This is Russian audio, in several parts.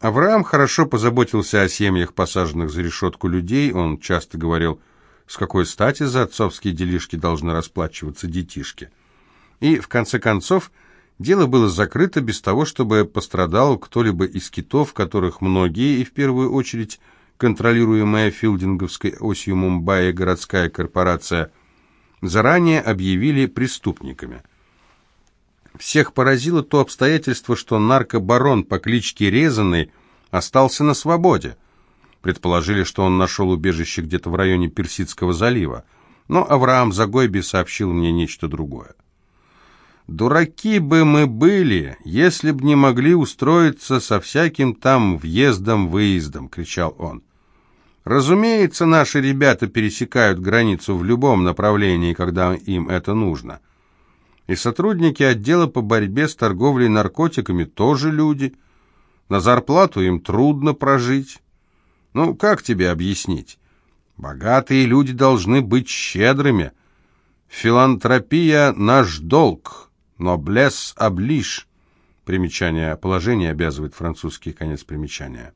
Авраам хорошо позаботился о семьях посаженных за решетку людей. Он часто говорил, с какой стати за отцовские делишки должны расплачиваться детишки. И, в конце концов, дело было закрыто без того, чтобы пострадал кто-либо из китов, которых многие, и в первую очередь контролируемая филдинговской осью Мумбаи городская корпорация, заранее объявили преступниками. Всех поразило то обстоятельство, что наркобарон по кличке Резанный остался на свободе. Предположили, что он нашел убежище где-то в районе Персидского залива, но Авраам Загойби сообщил мне нечто другое. «Дураки бы мы были, если б не могли устроиться со всяким там въездом-выездом», — кричал он. «Разумеется, наши ребята пересекают границу в любом направлении, когда им это нужно и сотрудники отдела по борьбе с торговлей наркотиками тоже люди. На зарплату им трудно прожить. Ну, как тебе объяснить? Богатые люди должны быть щедрыми. Филантропия — наш долг, но блес оближ. Примечание положения обязывает французский конец примечания.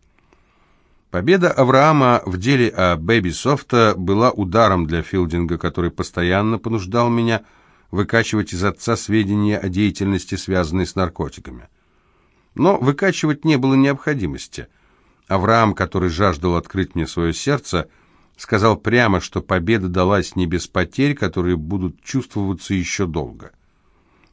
Победа Авраама в деле о Бэби Софта была ударом для Филдинга, который постоянно понуждал меня выкачивать из отца сведения о деятельности, связанной с наркотиками. Но выкачивать не было необходимости. Авраам, который жаждал открыть мне свое сердце, сказал прямо, что победа далась не без потерь, которые будут чувствоваться еще долго.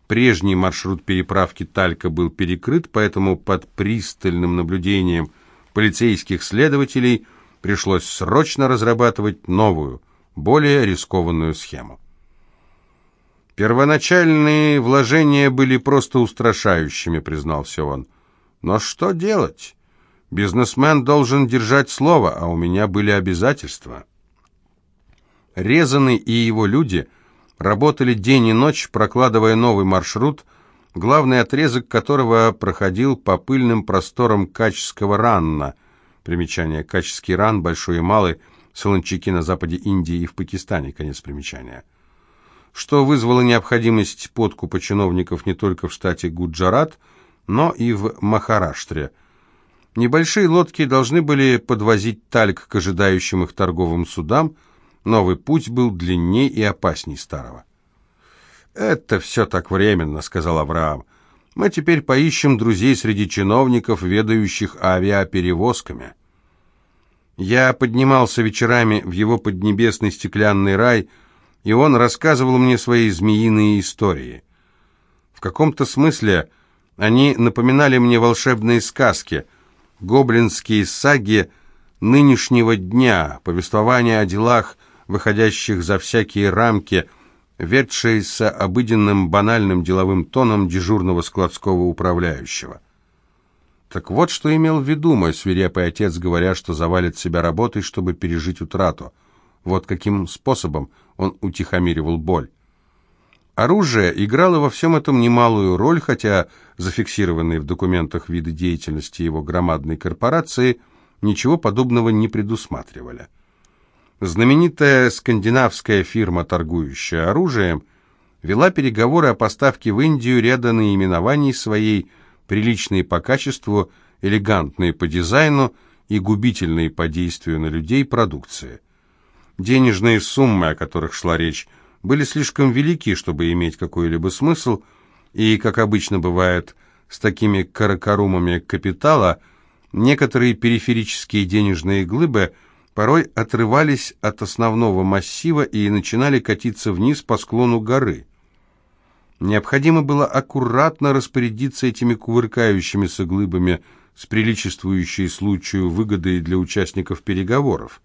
Прежний маршрут переправки Талька был перекрыт, поэтому под пристальным наблюдением полицейских следователей пришлось срочно разрабатывать новую, более рискованную схему. Первоначальные вложения были просто устрашающими, признался он. Но что делать? Бизнесмен должен держать слово, а у меня были обязательства. Резанный и его люди работали день и ночь, прокладывая новый маршрут, главный отрезок которого проходил по пыльным просторам Качского ранна. Примечание Качский ран, большой и малый, солончаки на западе Индии и в Пакистане, конец примечания что вызвало необходимость подкупа чиновников не только в штате Гуджарат, но и в Махараштре. Небольшие лодки должны были подвозить тальк к ожидающим их торговым судам, новый путь был длиннее и опасней старого. «Это все так временно», — сказал Авраам. «Мы теперь поищем друзей среди чиновников, ведающих авиаперевозками». Я поднимался вечерами в его поднебесный стеклянный рай — и он рассказывал мне свои змеиные истории. В каком-то смысле они напоминали мне волшебные сказки, гоблинские саги нынешнего дня, повествования о делах, выходящих за всякие рамки, ведшиеся обыденным банальным деловым тоном дежурного складского управляющего. Так вот, что имел в виду мой свирепый отец, говоря, что завалит себя работой, чтобы пережить утрату. Вот каким способом он утихомиривал боль. Оружие играло во всем этом немалую роль, хотя зафиксированные в документах виды деятельности его громадной корпорации ничего подобного не предусматривали. Знаменитая скандинавская фирма, торгующая оружием, вела переговоры о поставке в Индию ряда наименований своей, приличные по качеству, элегантные по дизайну и губительные по действию на людей продукции – Денежные суммы, о которых шла речь, были слишком велики, чтобы иметь какой-либо смысл, и, как обычно бывает с такими каракарумами капитала, некоторые периферические денежные глыбы порой отрывались от основного массива и начинали катиться вниз по склону горы. Необходимо было аккуратно распорядиться этими кувыркающимися глыбами с приличествующей случаю выгодой для участников переговоров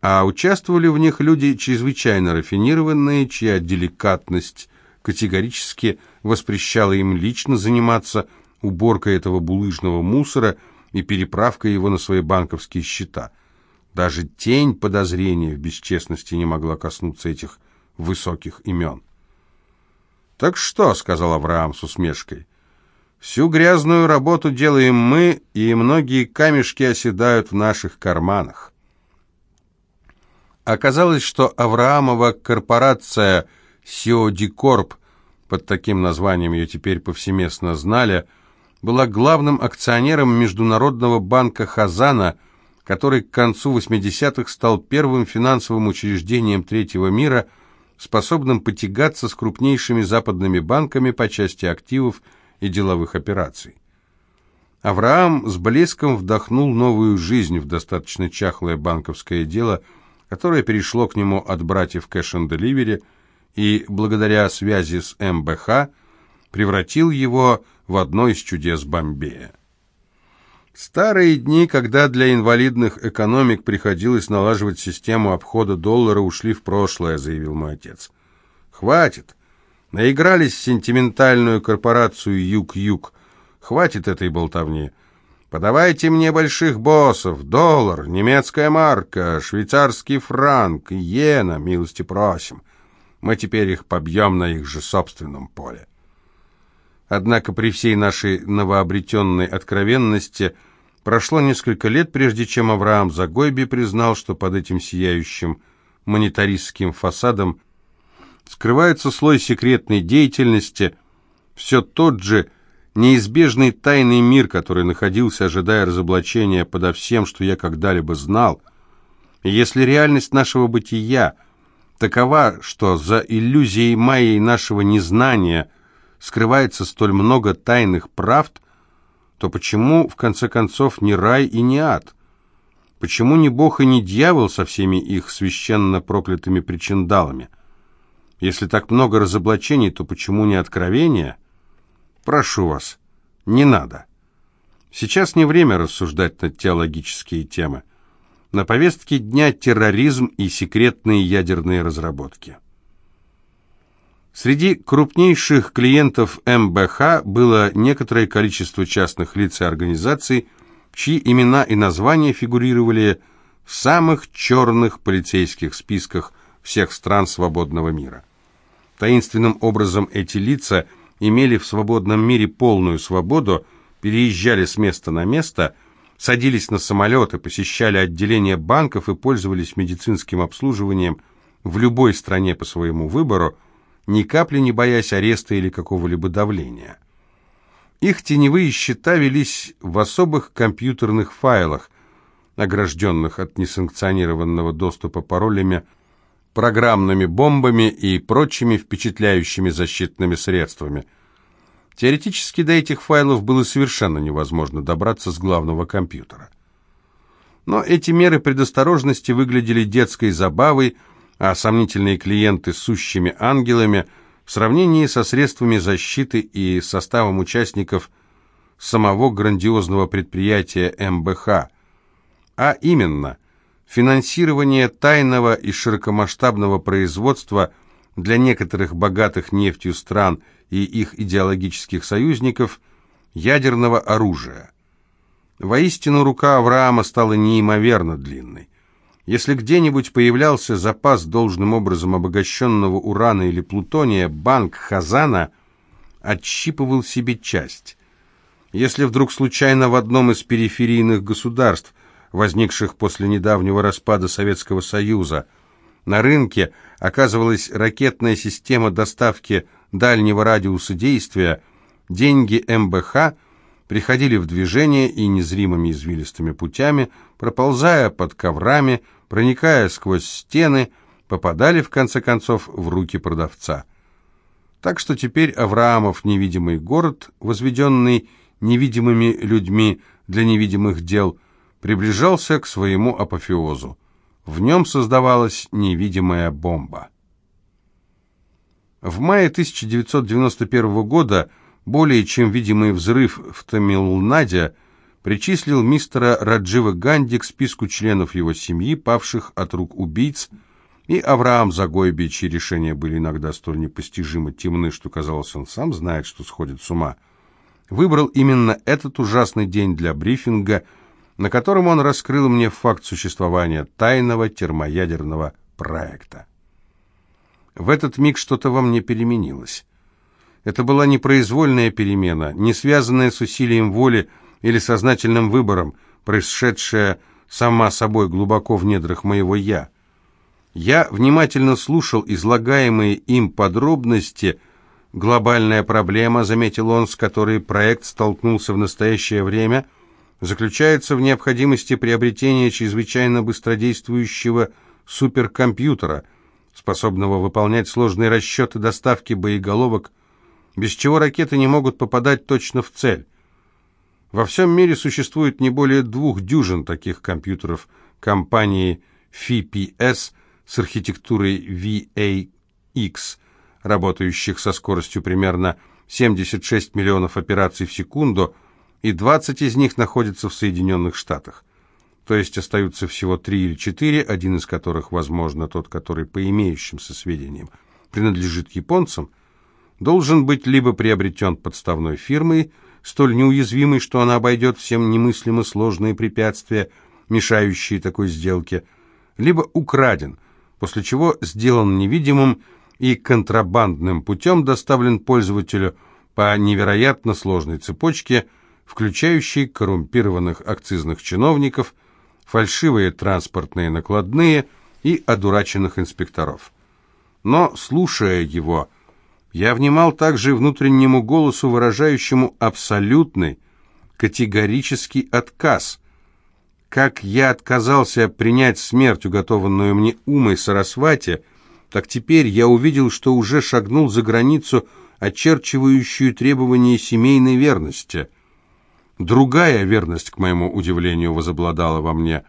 а участвовали в них люди чрезвычайно рафинированные, чья деликатность категорически воспрещала им лично заниматься уборкой этого булыжного мусора и переправкой его на свои банковские счета. Даже тень подозрения в бесчестности не могла коснуться этих высоких имен. «Так что?» — сказал Авраам с усмешкой. «Всю грязную работу делаем мы, и многие камешки оседают в наших карманах». Оказалось, что Авраамова корпорация Сиодикорп, под таким названием ее теперь повсеместно знали, была главным акционером Международного банка Хазана, который к концу 80-х стал первым финансовым учреждением третьего мира, способным потягаться с крупнейшими западными банками по части активов и деловых операций. Авраам с блеском вдохнул новую жизнь в достаточно чахлое банковское дело, которое перешло к нему от братьев Cash and Delivery и, благодаря связи с МБХ, превратил его в одно из чудес Бомбея. Старые дни, когда для инвалидных экономик приходилось налаживать систему обхода доллара, ушли в прошлое, заявил мой отец. Хватит. Наигрались в сентиментальную корпорацию Юг-Юг. Хватит этой болтовни. Подавайте мне больших боссов, доллар, немецкая марка, швейцарский франк, иена, милости просим. Мы теперь их побьем на их же собственном поле. Однако при всей нашей новообретенной откровенности прошло несколько лет, прежде чем Авраам Загойби признал, что под этим сияющим монетаристским фасадом скрывается слой секретной деятельности, все тот же неизбежный тайный мир, который находился, ожидая разоблачения подо всем, что я когда-либо знал. И если реальность нашего бытия такова, что за иллюзией майей нашего незнания – скрывается столь много тайных правд, то почему, в конце концов, не рай и не ад? Почему не Бог и не дьявол со всеми их священно проклятыми причиндалами? Если так много разоблачений, то почему не откровения? Прошу вас, не надо. Сейчас не время рассуждать над теологические темы. На повестке дня терроризм и секретные ядерные разработки. Среди крупнейших клиентов МБХ было некоторое количество частных лиц и организаций, чьи имена и названия фигурировали в самых черных полицейских списках всех стран свободного мира. Таинственным образом эти лица имели в свободном мире полную свободу, переезжали с места на место, садились на самолеты, посещали отделения банков и пользовались медицинским обслуживанием в любой стране по своему выбору, ни капли не боясь ареста или какого-либо давления. Их теневые счета велись в особых компьютерных файлах, огражденных от несанкционированного доступа паролями, программными бомбами и прочими впечатляющими защитными средствами. Теоретически до этих файлов было совершенно невозможно добраться с главного компьютера. Но эти меры предосторожности выглядели детской забавой, а сомнительные клиенты сущими ангелами в сравнении со средствами защиты и составом участников самого грандиозного предприятия МБХ, а именно финансирование тайного и широкомасштабного производства для некоторых богатых нефтью стран и их идеологических союзников ядерного оружия. Воистину рука Авраама стала неимоверно длинной. Если где-нибудь появлялся запас должным образом обогащенного урана или плутония, банк Хазана отщипывал себе часть. Если вдруг случайно в одном из периферийных государств, возникших после недавнего распада Советского Союза, на рынке оказывалась ракетная система доставки дальнего радиуса действия, деньги МБХ приходили в движение и незримыми извилистыми путями, проползая под коврами, проникая сквозь стены, попадали, в конце концов, в руки продавца. Так что теперь Авраамов невидимый город, возведенный невидимыми людьми для невидимых дел, приближался к своему апофеозу. В нем создавалась невидимая бомба. В мае 1991 года более чем видимый взрыв в Тамилнаде – причислил мистера Раджива Ганди к списку членов его семьи, павших от рук убийц, и Авраам Загойби, чьи решения были иногда столь непостижимо темны, что казалось, он сам знает, что сходит с ума, выбрал именно этот ужасный день для брифинга, на котором он раскрыл мне факт существования тайного термоядерного проекта. В этот миг что-то во мне переменилось. Это была непроизвольная перемена, не связанная с усилием воли, или сознательным выбором, происшедшее сама собой глубоко в недрах моего «я». Я внимательно слушал излагаемые им подробности Глобальная проблема, заметил он, с которой проект столкнулся в настоящее время, заключается в необходимости приобретения чрезвычайно быстродействующего суперкомпьютера, способного выполнять сложные расчеты доставки боеголовок, без чего ракеты не могут попадать точно в цель. Во всем мире существует не более двух дюжин таких компьютеров компании FIPS с архитектурой VAX, работающих со скоростью примерно 76 миллионов операций в секунду, и 20 из них находятся в Соединенных Штатах. То есть остаются всего три или четыре, один из которых, возможно, тот, который по имеющимся сведениям принадлежит японцам, должен быть либо приобретен подставной фирмой, столь неуязвимой, что она обойдет всем немыслимо сложные препятствия, мешающие такой сделке, либо украден, после чего сделан невидимым и контрабандным путем доставлен пользователю по невероятно сложной цепочке, включающей коррумпированных акцизных чиновников, фальшивые транспортные накладные и одураченных инспекторов. Но, слушая его, я внимал также внутреннему голосу, выражающему абсолютный, категорический отказ. Как я отказался принять смерть, уготованную мне умой Сарасвати, так теперь я увидел, что уже шагнул за границу, очерчивающую требования семейной верности. Другая верность, к моему удивлению, возобладала во мне.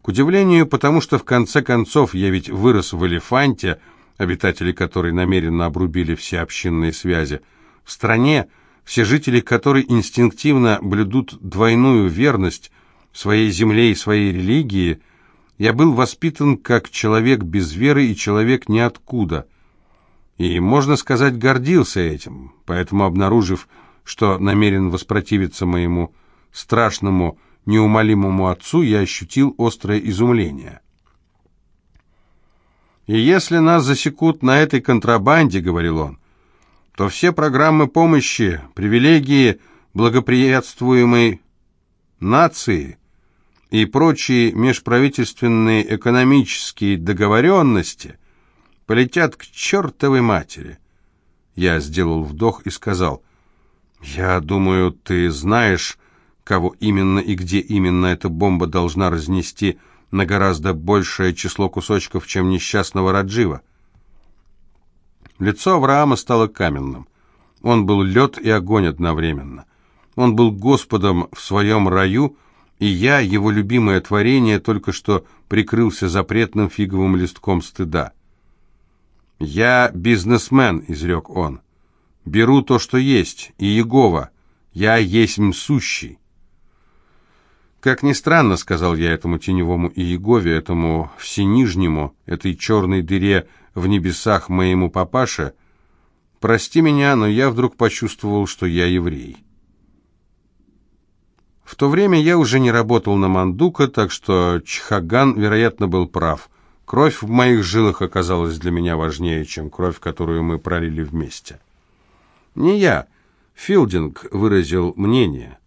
К удивлению, потому что, в конце концов, я ведь вырос в элефанте, обитатели которой намеренно обрубили все общинные связи, в стране, все жители которой инстинктивно блюдут двойную верность своей земле и своей религии – я был воспитан как человек без веры и человек ниоткуда. И, можно сказать, гордился этим, поэтому, обнаружив, что намерен воспротивиться моему страшному, неумолимому отцу, я ощутил острое изумление. «И если нас засекут на этой контрабанде, — говорил он, — то все программы помощи, привилегии благоприятствуемой нации — и прочие межправительственные экономические договоренности полетят к чертовой матери. Я сделал вдох и сказал, «Я думаю, ты знаешь, кого именно и где именно эта бомба должна разнести на гораздо большее число кусочков, чем несчастного Раджива». Лицо Авраама стало каменным. Он был лед и огонь одновременно. Он был Господом в своем раю — и я, его любимое творение, только что прикрылся запретным фиговым листком стыда. «Я бизнесмен», — изрек он. «Беру то, что есть, и Егова. Я есть сущий». «Как ни странно», — сказал я этому теневому Иегове, этому всенижнему, этой черной дыре в небесах моему папаше, «прости меня, но я вдруг почувствовал, что я еврей». В то время я уже не работал на Мандука, так что Чхаган, вероятно, был прав. Кровь в моих жилах оказалась для меня важнее, чем кровь, которую мы пролили вместе. Не я. Филдинг выразил мнение.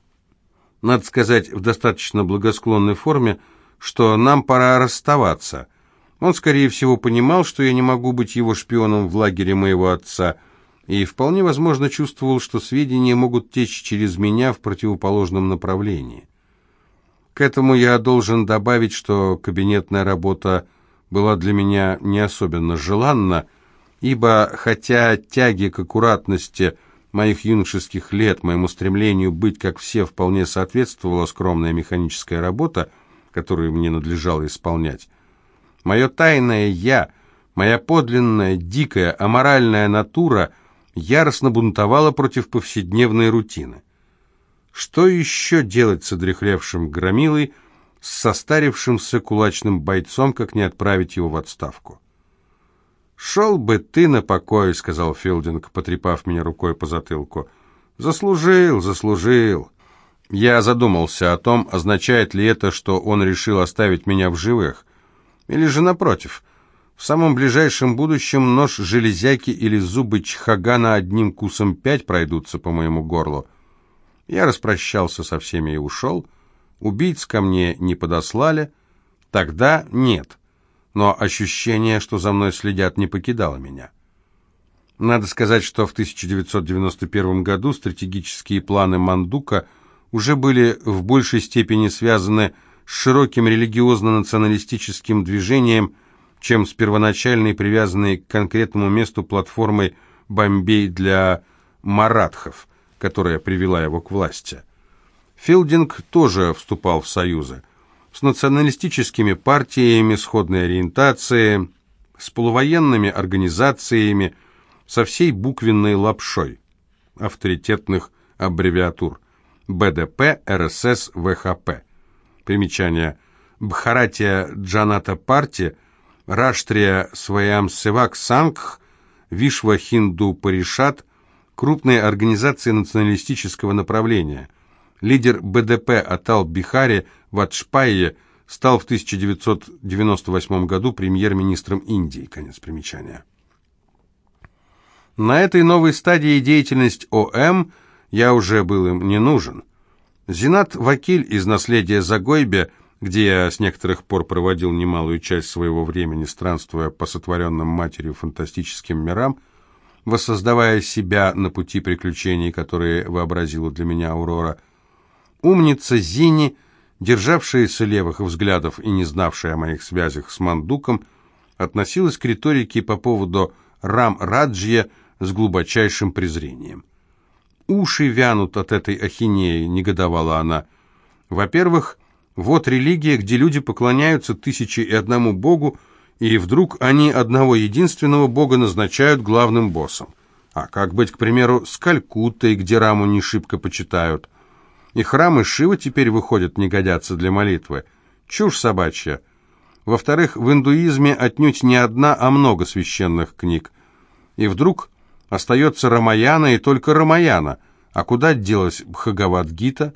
Надо сказать, в достаточно благосклонной форме, что нам пора расставаться. Он, скорее всего, понимал, что я не могу быть его шпионом в лагере моего отца, и вполне возможно чувствовал, что сведения могут течь через меня в противоположном направлении. К этому я должен добавить, что кабинетная работа была для меня не особенно желанна, ибо хотя тяги к аккуратности моих юношеских лет, моему стремлению быть как все вполне соответствовала скромная механическая работа, которую мне надлежало исполнять, мое тайное «я», моя подлинная, дикая, аморальная натура – яростно бунтовала против повседневной рутины. Что еще делать с одрехлевшим громилой, с состарившимся кулачным бойцом, как не отправить его в отставку? «Шел бы ты на покой», — сказал Филдинг, потрепав меня рукой по затылку. «Заслужил, заслужил». Я задумался о том, означает ли это, что он решил оставить меня в живых. Или же, напротив, в самом ближайшем будущем нож железяки или зубы чхагана одним кусом пять пройдутся по моему горлу. Я распрощался со всеми и ушел. Убийц ко мне не подослали. Тогда нет. Но ощущение, что за мной следят, не покидало меня. Надо сказать, что в 1991 году стратегические планы Мандука уже были в большей степени связаны с широким религиозно-националистическим движением, чем с первоначальной привязанной к конкретному месту платформой «Бомбей для маратхов», которая привела его к власти. Филдинг тоже вступал в союзы с националистическими партиями сходной ориентации, с полувоенными организациями, со всей буквенной лапшой авторитетных аббревиатур БДП, РСС, ВХП. Примечание. Бхаратия Джаната Парти, Раштрия Сваям Севак Сангх, Вишва Хинду Паришат, крупные организации националистического направления. Лидер БДП Атал Бихари Ватшпайе стал в 1998 году премьер-министром Индии. Конец примечания. На этой новой стадии деятельность ОМ я уже был им не нужен. Зинат Вакиль из «Наследия Загойбе», где я с некоторых пор проводил немалую часть своего времени, странствуя по сотворенным матерью фантастическим мирам, воссоздавая себя на пути приключений, которые вообразила для меня Аурора, умница Зини, державшаяся левых взглядов и не знавшая о моих связях с Мандуком, относилась к риторике по поводу Рам-Раджья, с глубочайшим презрением. «Уши вянут от этой ахинеи», — негодовала она. «Во-первых, вот религия, где люди поклоняются тысяче и одному богу, и вдруг они одного единственного бога назначают главным боссом. А как быть, к примеру, с Калькуттой, где Раму не шибко почитают? И храмы Шива теперь, выходят, не годятся для молитвы. Чушь собачья. Во-вторых, в индуизме отнюдь не одна, а много священных книг. И вдруг Остается Рамаяна и только Рамаяна. А куда делась Бхагавадгита?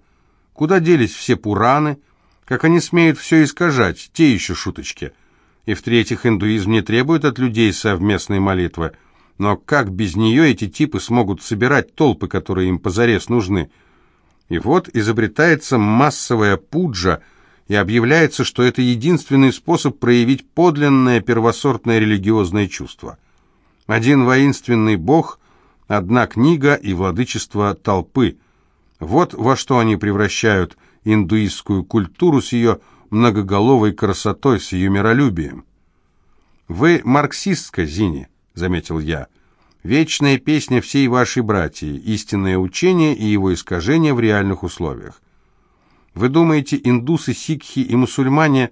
Куда делись все Пураны? Как они смеют все искажать? Те еще шуточки. И в-третьих, индуизм не требует от людей совместной молитвы. Но как без нее эти типы смогут собирать толпы, которые им позарез нужны? И вот изобретается массовая пуджа, и объявляется, что это единственный способ проявить подлинное первосортное религиозное чувство – один воинственный бог, одна книга и владычество толпы. Вот во что они превращают индуистскую культуру с ее многоголовой красотой, с ее миролюбием. «Вы марксистка, Зини», — заметил я. «Вечная песня всей вашей братьи, истинное учение и его искажение в реальных условиях. Вы думаете, индусы, сикхи и мусульмане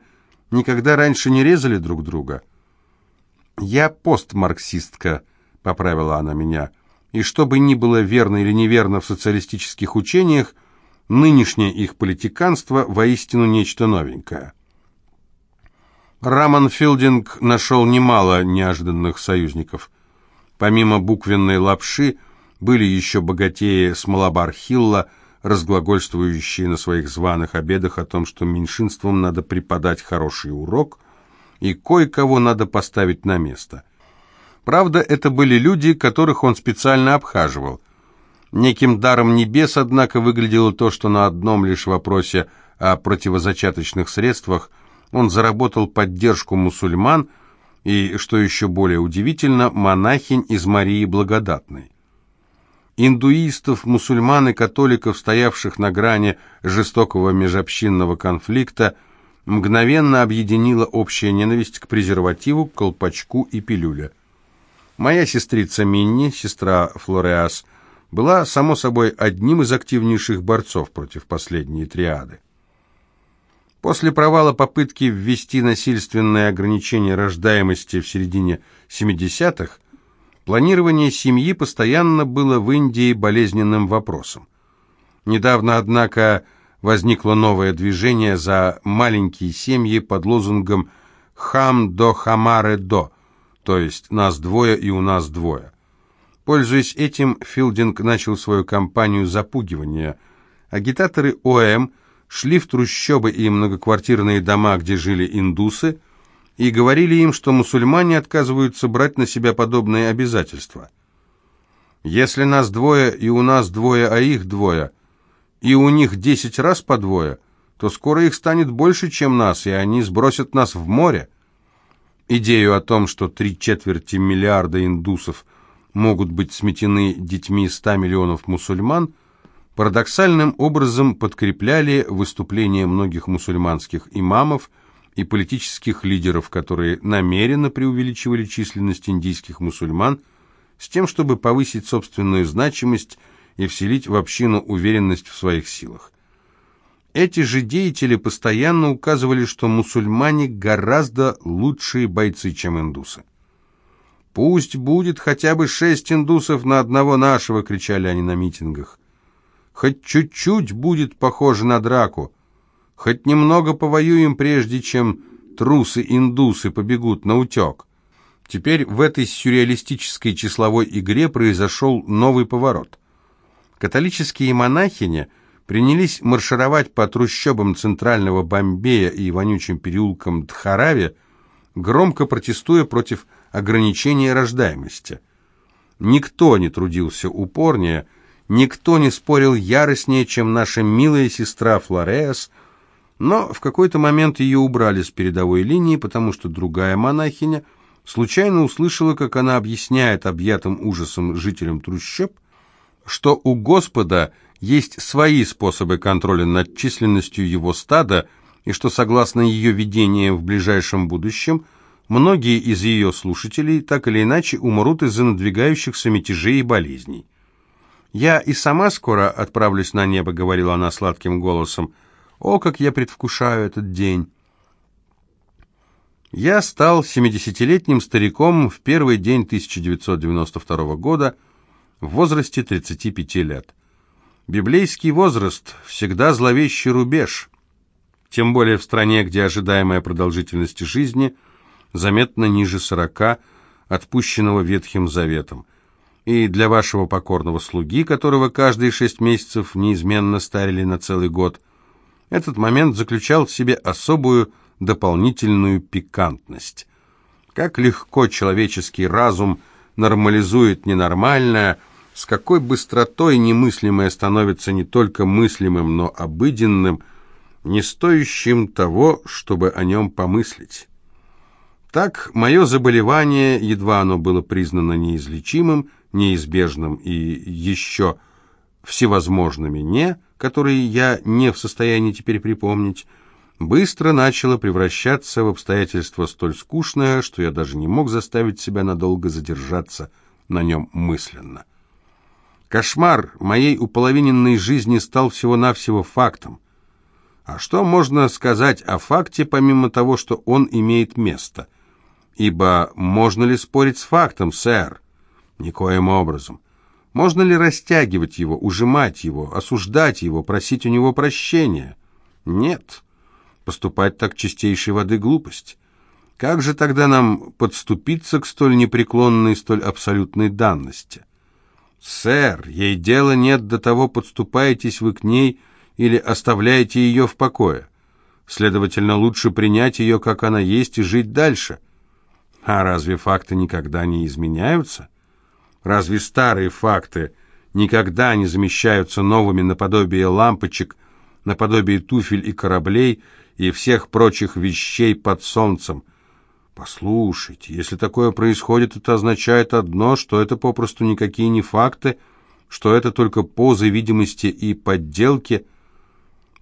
никогда раньше не резали друг друга?» «Я постмарксистка», — поправила она меня, «и что бы ни было верно или неверно в социалистических учениях, нынешнее их политиканство воистину нечто новенькое». Раман Филдинг нашел немало неожиданных союзников. Помимо буквенной лапши, были еще богатеи с Малабар-Хилла, разглагольствующие на своих званых обедах о том, что меньшинствам надо преподать хороший урок — и кое-кого надо поставить на место. Правда, это были люди, которых он специально обхаживал. Неким даром небес, однако, выглядело то, что на одном лишь вопросе о противозачаточных средствах он заработал поддержку мусульман и, что еще более удивительно, монахинь из Марии Благодатной. Индуистов, мусульман и католиков, стоявших на грани жестокого межобщинного конфликта, мгновенно объединила общая ненависть к презервативу, колпачку и пилюле. Моя сестрица Минни, сестра Флореас, была, само собой, одним из активнейших борцов против последней триады. После провала попытки ввести насильственное ограничение рождаемости в середине 70-х, планирование семьи постоянно было в Индии болезненным вопросом. Недавно, однако, возникло новое движение за маленькие семьи под лозунгом «Хам до хамаре до», то есть «нас двое и у нас двое». Пользуясь этим, Филдинг начал свою кампанию запугивания. Агитаторы ОМ шли в трущобы и многоквартирные дома, где жили индусы, и говорили им, что мусульмане отказываются брать на себя подобные обязательства. «Если нас двое и у нас двое, а их двое», и у них десять раз по двое, то скоро их станет больше, чем нас, и они сбросят нас в море. Идею о том, что три четверти миллиарда индусов могут быть сметены детьми 100 миллионов мусульман, парадоксальным образом подкрепляли выступления многих мусульманских имамов и политических лидеров, которые намеренно преувеличивали численность индийских мусульман с тем, чтобы повысить собственную значимость и вселить в общину уверенность в своих силах. Эти же деятели постоянно указывали, что мусульмане гораздо лучшие бойцы, чем индусы. «Пусть будет хотя бы шесть индусов на одного нашего!» — кричали они на митингах. «Хоть чуть-чуть будет похоже на драку. Хоть немного повоюем, прежде чем трусы-индусы побегут на утек». Теперь в этой сюрреалистической числовой игре произошел новый поворот. Католические монахини принялись маршировать по трущобам центрального Бомбея и вонючим переулкам Дхарави, громко протестуя против ограничения рождаемости. Никто не трудился упорнее, никто не спорил яростнее, чем наша милая сестра Флореас, но в какой-то момент ее убрали с передовой линии, потому что другая монахиня случайно услышала, как она объясняет объятым ужасом жителям трущоб, что у Господа есть свои способы контроля над численностью его стада, и что, согласно ее видениям в ближайшем будущем, Многие из ее слушателей так или иначе умрут из-за надвигающихся мятежей и болезней. «Я и сама скоро отправлюсь на небо», — говорила она сладким голосом. «О, как я предвкушаю этот день!» Я стал 70-летним стариком в первый день 1992 года в возрасте 35 лет. Библейский возраст – всегда зловещий рубеж, тем более в стране, где ожидаемая продолжительность жизни – заметно ниже сорока, отпущенного Ветхим Заветом. И для вашего покорного слуги, которого каждые шесть месяцев неизменно старили на целый год, этот момент заключал в себе особую дополнительную пикантность. Как легко человеческий разум нормализует ненормальное, с какой быстротой немыслимое становится не только мыслимым, но обыденным, не стоящим того, чтобы о нем помыслить. Так, мое заболевание, едва оно было признано неизлечимым, неизбежным и еще всевозможными «не», которые я не в состоянии теперь припомнить, быстро начало превращаться в обстоятельство столь скучное, что я даже не мог заставить себя надолго задержаться на нем мысленно. Кошмар моей уполовиненной жизни стал всего-навсего фактом. А что можно сказать о факте, помимо того, что он имеет место – Ибо можно ли спорить с фактом, сэр? Никоим образом. Можно ли растягивать его, ужимать его, осуждать его, просить у него прощения? Нет. Поступать так чистейшей воды глупость. Как же тогда нам подступиться к столь непреклонной, столь абсолютной данности? Сэр, ей дела нет до того, подступаетесь вы к ней или оставляете ее в покое. Следовательно, лучше принять ее, как она есть, и жить дальше. А разве факты никогда не изменяются? Разве старые факты никогда не замещаются новыми наподобие лампочек, наподобие туфель и кораблей и всех прочих вещей под солнцем? Послушайте, если такое происходит, это означает одно, что это попросту никакие не факты, что это только позы видимости и подделки.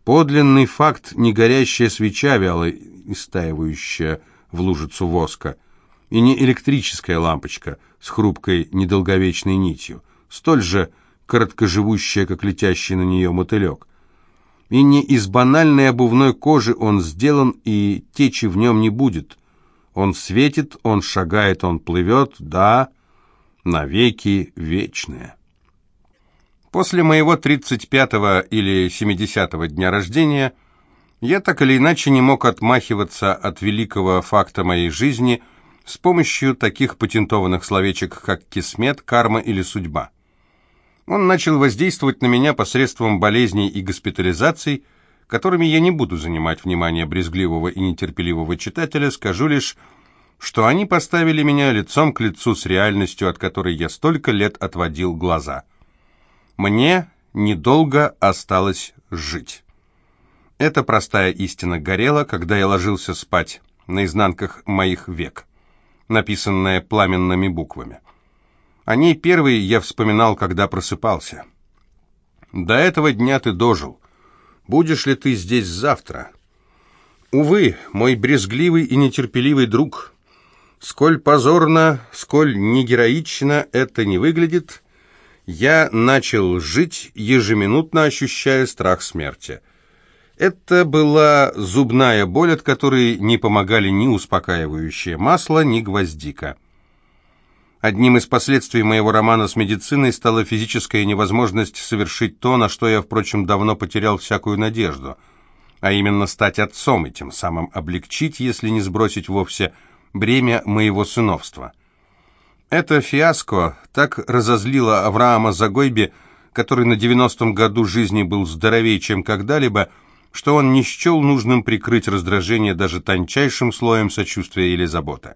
Подлинный факт — не горящая свеча, вяло истаивающая в лужицу воска — и не электрическая лампочка с хрупкой недолговечной нитью, столь же короткоживущая, как летящий на нее мотылек. И не из банальной обувной кожи он сделан, и течи в нем не будет. Он светит, он шагает, он плывет, да, навеки вечное. После моего 35-го или 70-го дня рождения я так или иначе не мог отмахиваться от великого факта моей жизни – с помощью таких патентованных словечек, как «кисмет», «карма» или «судьба». Он начал воздействовать на меня посредством болезней и госпитализаций, которыми я не буду занимать внимание брезгливого и нетерпеливого читателя, скажу лишь, что они поставили меня лицом к лицу с реальностью, от которой я столько лет отводил глаза. Мне недолго осталось жить. Эта простая истина горела, когда я ложился спать на изнанках моих век написанное пламенными буквами. О ней первый я вспоминал, когда просыпался. До этого дня ты дожил. Будешь ли ты здесь завтра? Увы, мой брезгливый и нетерпеливый друг, сколь позорно, сколь негероично это не выглядит, я начал жить, ежеминутно ощущая страх смерти. Это была зубная боль, от которой не помогали ни успокаивающее масло, ни гвоздика. Одним из последствий моего романа с медициной стала физическая невозможность совершить то, на что я, впрочем, давно потерял всякую надежду, а именно стать отцом и тем самым облегчить, если не сбросить вовсе, бремя моего сыновства. Это фиаско так разозлило Авраама Загойби, который на девяностом году жизни был здоровее, чем когда-либо, что он не счел нужным прикрыть раздражение даже тончайшим слоем сочувствия или заботы.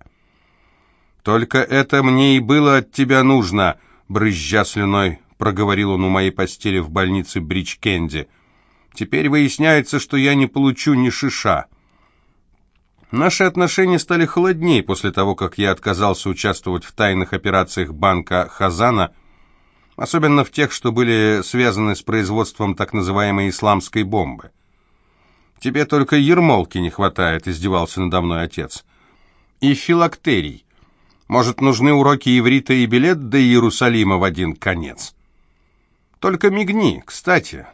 «Только это мне и было от тебя нужно», — брызжа слюной, проговорил он у моей постели в больнице Брич-Кенди. «Теперь выясняется, что я не получу ни шиша». Наши отношения стали холоднее после того, как я отказался участвовать в тайных операциях банка Хазана, особенно в тех, что были связаны с производством так называемой исламской бомбы. «Тебе только ермолки не хватает», — издевался надо мной отец. «И филактерий. Может, нужны уроки иврита и билет до Иерусалима в один конец?» «Только мигни, кстати».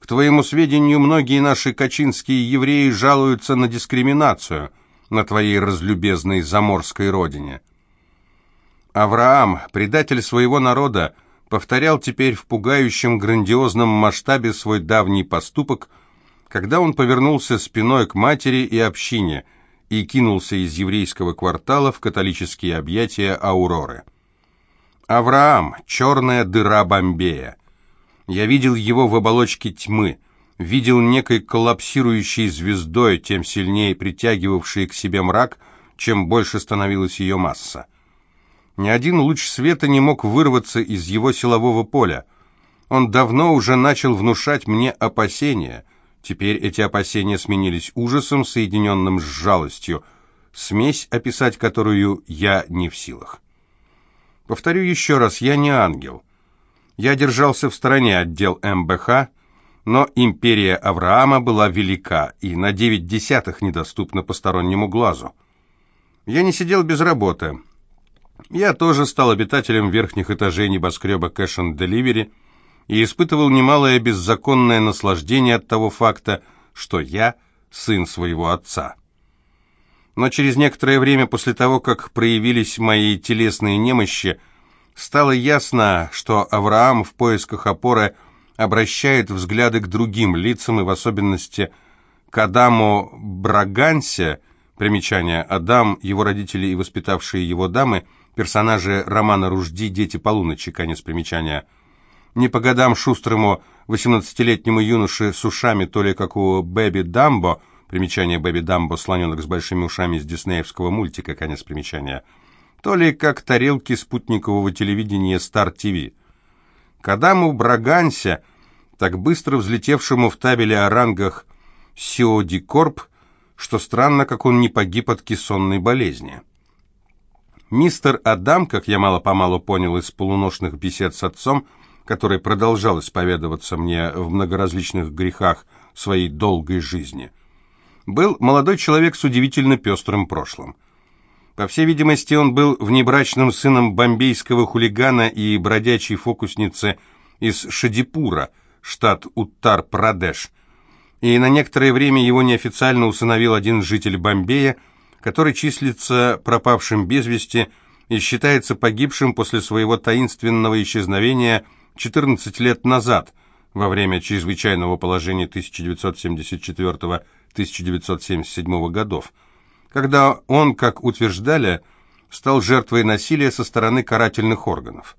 К твоему сведению, многие наши качинские евреи жалуются на дискриминацию на твоей разлюбезной заморской родине. Авраам, предатель своего народа, повторял теперь в пугающем грандиозном масштабе свой давний поступок, когда он повернулся спиной к матери и общине и кинулся из еврейского квартала в католические объятия Ауроры. Авраам, черная дыра Бомбея. Я видел его в оболочке тьмы, видел некой коллапсирующей звездой, тем сильнее притягивавшей к себе мрак, чем больше становилась ее масса. Ни один луч света не мог вырваться из его силового поля. Он давно уже начал внушать мне опасения. Теперь эти опасения сменились ужасом, соединенным с жалостью, смесь, описать которую я не в силах. Повторю еще раз, я не ангел. Я держался в стороне от дел МБХ, но империя Авраама была велика и на девять десятых недоступна постороннему глазу. Я не сидел без работы. Я тоже стал обитателем верхних этажей небоскреба Cash and Delivery и испытывал немалое беззаконное наслаждение от того факта, что я сын своего отца. Но через некоторое время после того, как проявились мои телесные немощи, стало ясно, что Авраам в поисках опоры обращает взгляды к другим лицам и в особенности к Адаму Брагансе, примечание Адам, его родители и воспитавшие его дамы, персонажи романа «Ружди. Дети полуночи», конец примечания. Не по годам шустрому 18-летнему юноше с ушами, то ли как у Бэби Дамбо, примечание Бэби Дамбо, слоненок с большими ушами из диснеевского мультика, конец примечания – то ли как тарелки спутникового телевидения Star TV. К Адаму так быстро взлетевшему в табеле о рангах Сиоди Корп, что странно, как он не погиб от кессонной болезни. Мистер Адам, как я мало-помалу понял из полуношных бесед с отцом, который продолжал исповедоваться мне в многоразличных грехах своей долгой жизни, был молодой человек с удивительно пестрым прошлым. По всей видимости, он был внебрачным сыном бомбейского хулигана и бродячей фокусницы из Шадипура, штат Уттар-Прадеш. И на некоторое время его неофициально усыновил один житель Бомбея, который числится пропавшим без вести и считается погибшим после своего таинственного исчезновения 14 лет назад, во время чрезвычайного положения 1974-1977 годов когда он, как утверждали, стал жертвой насилия со стороны карательных органов.